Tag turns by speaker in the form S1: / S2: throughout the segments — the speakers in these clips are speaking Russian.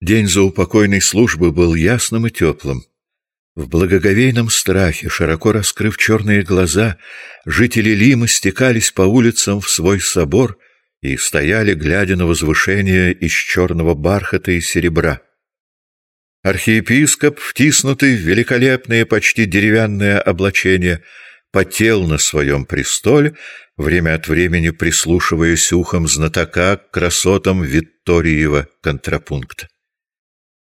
S1: День заупокойной службы был ясным и теплым. В благоговейном страхе, широко раскрыв черные глаза, жители Лимы стекались по улицам в свой собор и стояли, глядя на возвышение из черного бархата и серебра. Архиепископ, втиснутый в великолепное, почти деревянное облачение, потел на своем престоле, время от времени прислушиваясь ухом знатока к красотам Викториева контрапункта.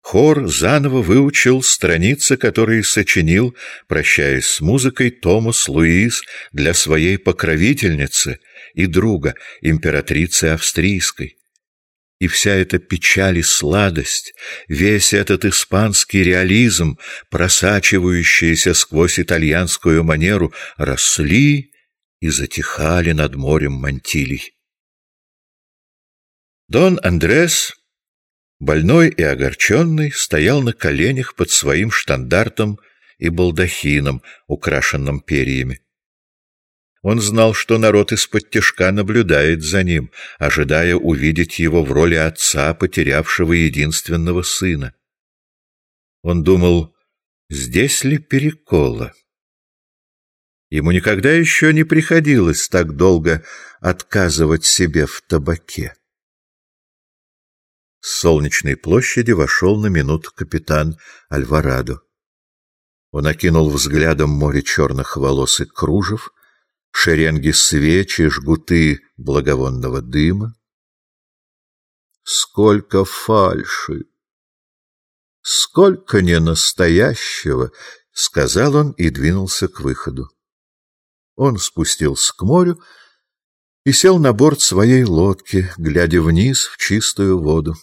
S1: Хор заново выучил страницы, которые сочинил, прощаясь с музыкой, Томас Луис для своей покровительницы и друга, императрицы австрийской. И вся эта печаль и сладость, весь этот испанский реализм, просачивающийся сквозь итальянскую манеру, росли и затихали над морем мантилий. Дон Андрес Больной и огорченный стоял на коленях под своим штандартом и балдахином, украшенным перьями. Он знал, что народ из-под тяжка наблюдает за ним, ожидая увидеть его в роли отца, потерявшего единственного сына. Он думал, здесь ли перекола? Ему никогда еще не приходилось так долго отказывать себе в табаке. С солнечной площади вошел на минуту капитан Альварадо. Он окинул взглядом море черных волос и кружев, шеренги свечи, жгуты благовонного дыма. Сколько фальши! Сколько ненастоящего! — сказал он и двинулся к выходу. Он спустился к морю и сел на борт своей лодки, глядя вниз в чистую воду.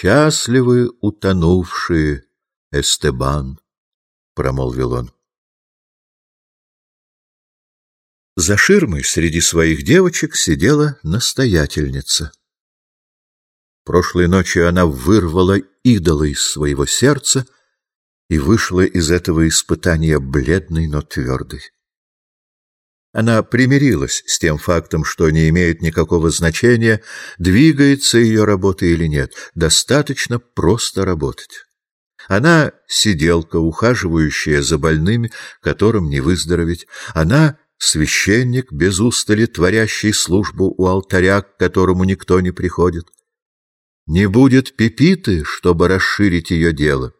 S1: «Счастливы утонувшие, Эстебан», — промолвил он. За ширмой среди своих девочек сидела настоятельница. Прошлой ночью она вырвала идола из своего сердца и вышла из этого испытания бледной, но твердой. Она примирилась с тем фактом, что не имеет никакого значения, двигается ее работа или нет, достаточно просто работать. Она — сиделка, ухаживающая за больными, которым не выздороветь. Она — священник, без устали творящий службу у алтаря, к которому никто не приходит. Не будет пепиты, чтобы расширить ее дело.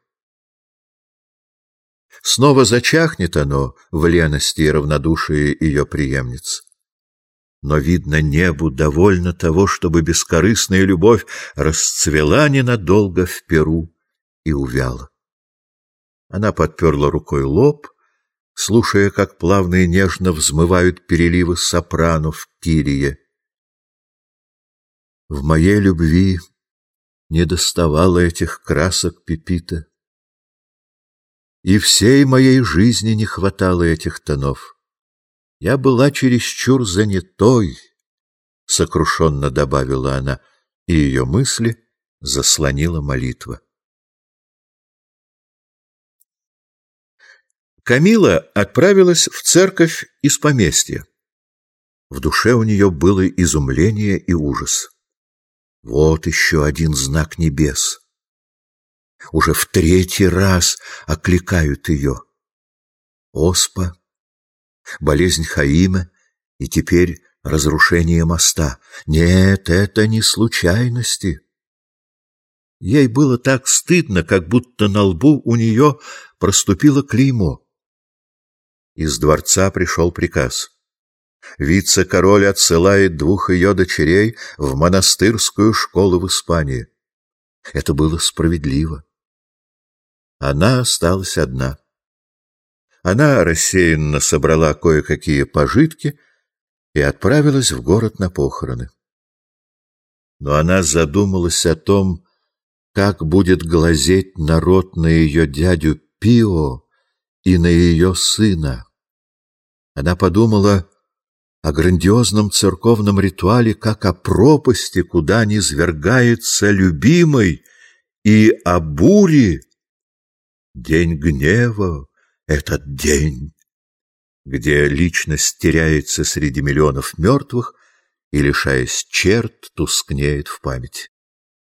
S1: Снова зачахнет оно в лености и равнодушии ее преемниц. Но, видно, небу довольно того, чтобы бескорыстная любовь расцвела ненадолго в перу и увяла. Она подперла рукой лоб, слушая, как плавно и нежно взмывают переливы сопрано в кирие. В моей любви не доставало этих красок Пепита. И всей моей жизни не хватало этих тонов. Я была чересчур занятой, — сокрушенно добавила она, и ее мысли заслонила молитва. Камила отправилась в церковь из поместья. В душе у нее было изумление и ужас. Вот еще один знак небес уже в третий раз окликают ее. Оспа, болезнь Хаима и теперь разрушение моста. Нет, это не случайности. Ей было так стыдно, как будто на лбу у нее проступило клеймо. Из дворца пришел приказ. Вице-король отсылает двух ее дочерей в монастырскую школу в Испании. Это было справедливо. Она осталась одна. Она рассеянно собрала кое-какие пожитки и отправилась в город на похороны. Но она задумалась о том, как будет глазеть народ на ее дядю Пио и на ее сына. Она подумала о грандиозном церковном ритуале, как о пропасти, куда низвергается любимый, и о буре, День гнева — этот день, где личность теряется среди миллионов мертвых и, лишаясь черт, тускнеет в память.